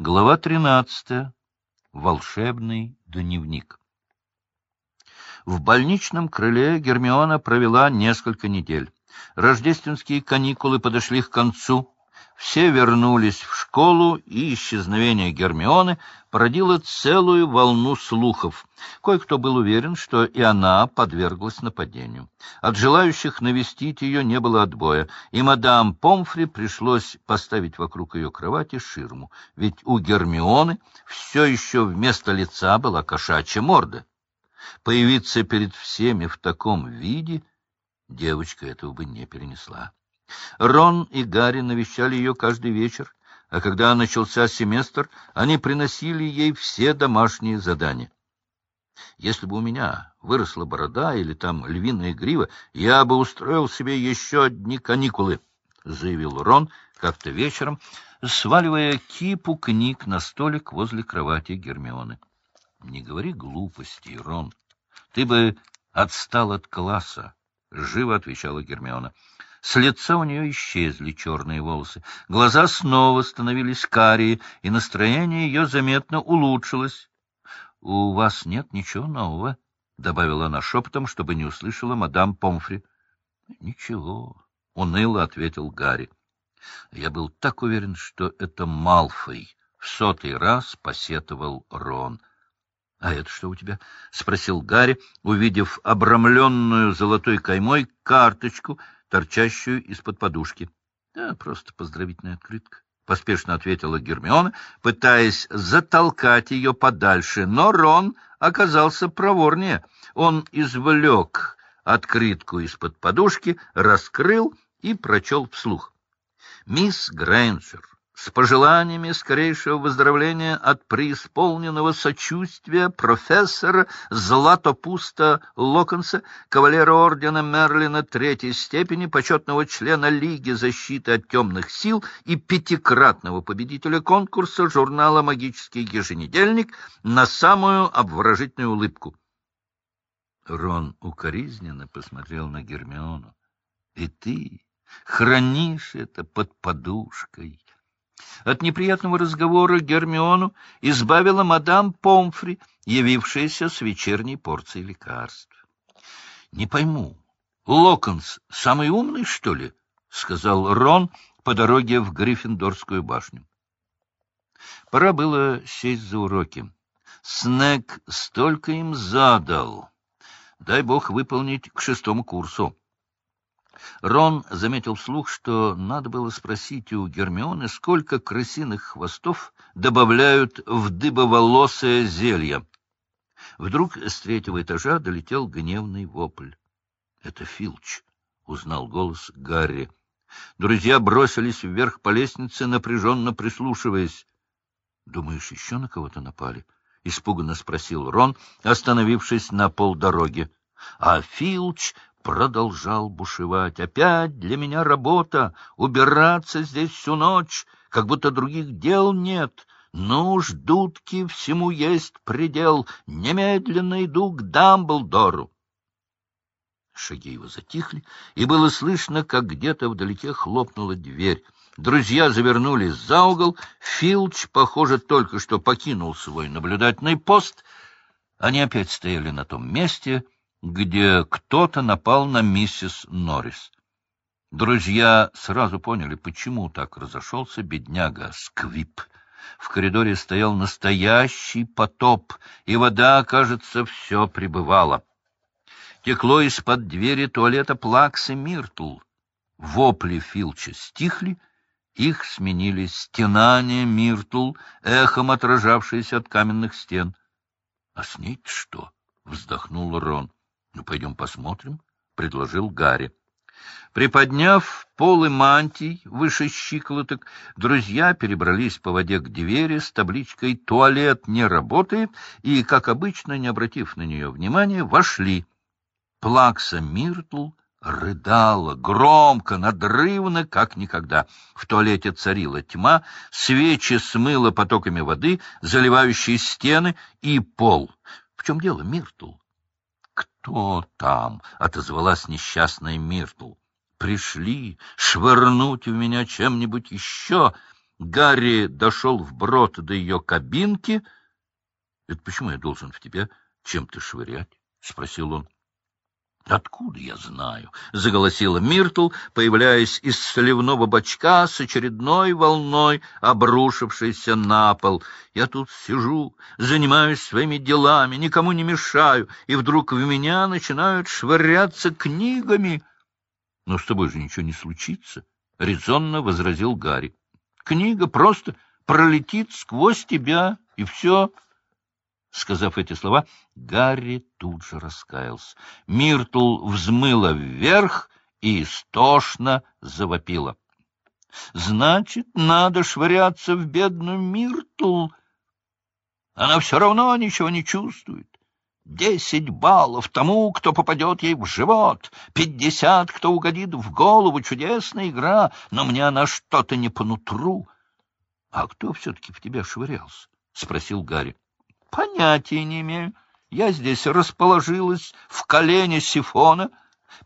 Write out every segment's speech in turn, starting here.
Глава 13. Волшебный дневник. В больничном крыле Гермиона провела несколько недель. Рождественские каникулы подошли к концу. Все вернулись в школу, и исчезновение Гермионы породило целую волну слухов. Кое-кто был уверен, что и она подверглась нападению. От желающих навестить ее не было отбоя, и мадам Помфри пришлось поставить вокруг ее кровати ширму, ведь у Гермионы все еще вместо лица была кошачья морда. Появиться перед всеми в таком виде девочка этого бы не перенесла. Рон и Гарри навещали ее каждый вечер, а когда начался семестр, они приносили ей все домашние задания. Если бы у меня выросла борода или там львиная грива, я бы устроил себе еще одни каникулы, — заявил Рон как-то вечером, сваливая кипу книг на столик возле кровати Гермионы. — Не говори глупостей, Рон. Ты бы отстал от класса, — живо отвечала Гермиона. С лица у нее исчезли черные волосы. Глаза снова становились карие, и настроение ее заметно улучшилось. — У вас нет ничего нового? — добавила она шепотом, чтобы не услышала мадам Помфри. — Ничего, — уныло ответил Гарри. Я был так уверен, что это Малфой. В сотый раз посетовал Рон. — А это что у тебя? — спросил Гарри, увидев обрамленную золотой каймой карточку — торчащую из-под подушки. — Да, просто поздравительная открытка. — поспешно ответила Гермиона, пытаясь затолкать ее подальше. Но Рон оказался проворнее. Он извлек открытку из-под подушки, раскрыл и прочел вслух. «Мисс Грэнджер, с пожеланиями скорейшего выздоровления от преисполненного сочувствия профессора Златопуста Локонса, кавалера ордена Мерлина третьей степени, почетного члена Лиги защиты от темных сил и пятикратного победителя конкурса журнала «Магический еженедельник» на самую обворожительную улыбку. Рон укоризненно посмотрел на Гермиону. — И ты хранишь это под подушкой? От неприятного разговора Гермиону избавила мадам Помфри, явившаяся с вечерней порцией лекарств. — Не пойму, Локонс самый умный, что ли? — сказал Рон по дороге в Гриффиндорскую башню. Пора было сесть за уроки. Снег столько им задал. Дай бог выполнить к шестому курсу. Рон заметил вслух, что надо было спросить у Гермионы, сколько крысиных хвостов добавляют в дыбоволосое зелье. Вдруг с третьего этажа долетел гневный вопль. — Это Филч, — узнал голос Гарри. Друзья бросились вверх по лестнице, напряженно прислушиваясь. — Думаешь, еще на кого-то напали? — испуганно спросил Рон, остановившись на полдороги. А Филч продолжал бушевать. «Опять для меня работа, убираться здесь всю ночь, как будто других дел нет. Ну, ждутки, всему есть предел. Немедленно иду к Дамблдору». Шаги его затихли, и было слышно, как где-то вдалеке хлопнула дверь. Друзья завернулись за угол. Филч, похоже, только что покинул свой наблюдательный пост. Они опять стояли на том месте, где кто-то напал на миссис Норрис. Друзья сразу поняли, почему так разошелся бедняга Сквип. В коридоре стоял настоящий потоп, и вода, кажется, все прибывала. Текло из-под двери туалета плаксы Миртл. Вопли Филча стихли, их сменили стенания Миртл, эхом отражавшиеся от каменных стен. — А с ней что? — вздохнул Рон. — Ну, пойдем посмотрим, — предложил Гарри. Приподняв полы мантий выше щиколоток, друзья перебрались по воде к двери с табличкой «Туалет не работает» и, как обычно, не обратив на нее внимания, вошли. Плакса Миртл рыдала громко, надрывно, как никогда. В туалете царила тьма, свечи смыло потоками воды, заливающие стены и пол. — В чем дело, Миртл? «Кто там?» — отозвалась несчастная Миртл. «Пришли швырнуть в меня чем-нибудь еще!» Гарри дошел вброд до ее кабинки. — Это почему я должен в тебя чем-то швырять? — спросил он. Откуда я знаю? — заголосила Миртл, появляясь из сливного бачка с очередной волной, обрушившейся на пол. Я тут сижу, занимаюсь своими делами, никому не мешаю, и вдруг в меня начинают швыряться книгами. — Но с тобой же ничего не случится, — резонно возразил Гарри. — Книга просто пролетит сквозь тебя, и все... Сказав эти слова, Гарри тут же раскаялся. Миртл взмыла вверх и истошно завопила. — Значит, надо швыряться в бедную Миртл. Она все равно ничего не чувствует. Десять баллов тому, кто попадет ей в живот, пятьдесят, кто угодит в голову. Чудесная игра, но мне она что-то не по нутру. — А кто все-таки в тебя швырялся? — спросил Гарри. — Понятия не имею. Я здесь расположилась в колене сифона,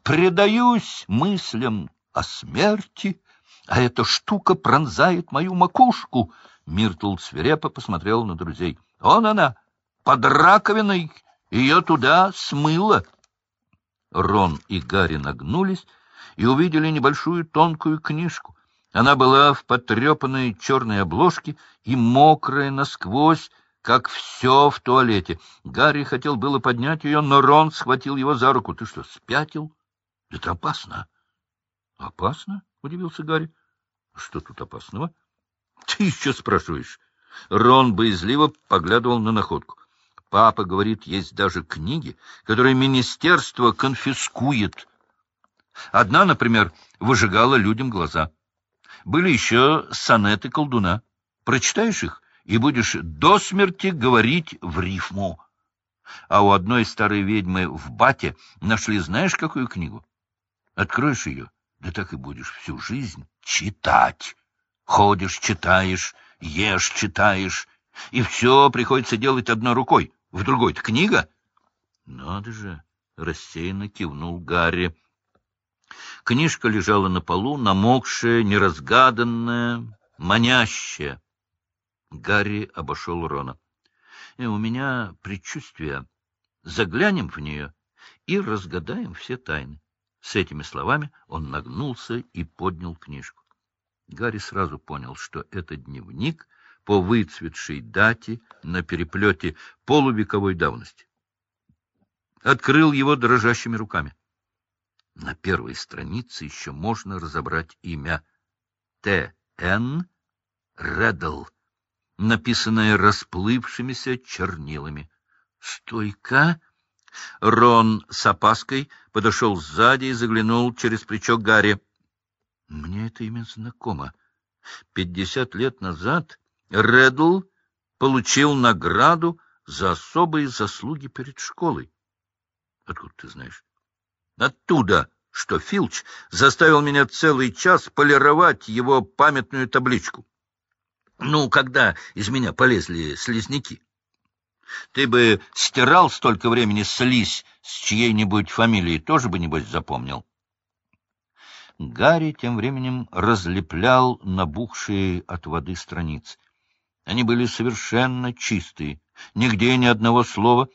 предаюсь мыслям о смерти, а эта штука пронзает мою макушку. Миртл свирепо посмотрел на друзей. — Он она, под раковиной, ее туда смыло. Рон и Гарри нагнулись и увидели небольшую тонкую книжку. Она была в потрепанной черной обложке и мокрая насквозь, как все в туалете. Гарри хотел было поднять ее, но Рон схватил его за руку. — Ты что, спятил? Это опасно. — Опасно? — удивился Гарри. — Что тут опасного? — Ты еще спрашиваешь. Рон боязливо поглядывал на находку. Папа говорит, есть даже книги, которые министерство конфискует. Одна, например, выжигала людям глаза. Были еще сонеты колдуна. Прочитаешь их? И будешь до смерти говорить в рифму. А у одной старой ведьмы в бате нашли знаешь какую книгу? Откроешь ее, да так и будешь всю жизнь читать. Ходишь, читаешь, ешь, читаешь, и все приходится делать одной рукой, в другой-то книга. Надо же, рассеянно кивнул Гарри. Книжка лежала на полу, намокшая, неразгаданная, манящая. Гарри обошел Рона. «Э, — У меня предчувствие. Заглянем в нее и разгадаем все тайны. С этими словами он нагнулся и поднял книжку. Гарри сразу понял, что это дневник по выцветшей дате на переплете полувековой давности. Открыл его дрожащими руками. На первой странице еще можно разобрать имя Т.Н. Реддл написанное расплывшимися чернилами. «Стойка!» Рон с опаской подошел сзади и заглянул через плечо Гарри. «Мне это имя знакомо. Пятьдесят лет назад Реддл получил награду за особые заслуги перед школой. Откуда ты знаешь? Оттуда, что Филч заставил меня целый час полировать его памятную табличку. Ну, когда из меня полезли слизняки? Ты бы стирал столько времени слизь с чьей-нибудь фамилией, тоже бы, небось, запомнил. Гарри тем временем разлеплял набухшие от воды страницы. Они были совершенно чистые, нигде ни одного слова,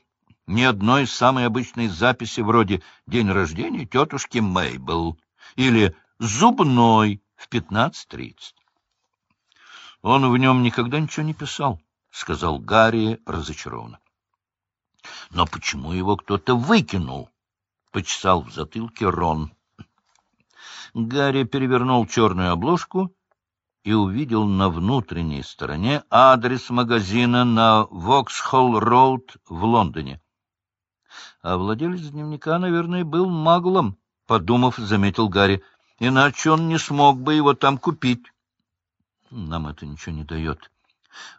ни одной самой обычной записи вроде «День рождения тетушки Мейбл» или «Зубной в пятнадцать тридцать». — Он в нем никогда ничего не писал, — сказал Гарри разочарованно. — Но почему его кто-то выкинул? — почесал в затылке Рон. Гарри перевернул черную обложку и увидел на внутренней стороне адрес магазина на Воксхолл-Роуд в Лондоне. А владелец дневника, наверное, был маглом, — подумав, заметил Гарри, — иначе он не смог бы его там купить. Нам это ничего не дает.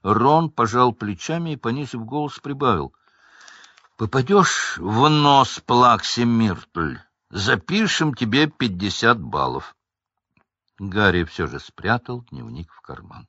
Рон пожал плечами и, понизив голос, прибавил. — Попадешь в нос Плакси Миртль, запишем тебе пятьдесят баллов. Гарри все же спрятал дневник в карман.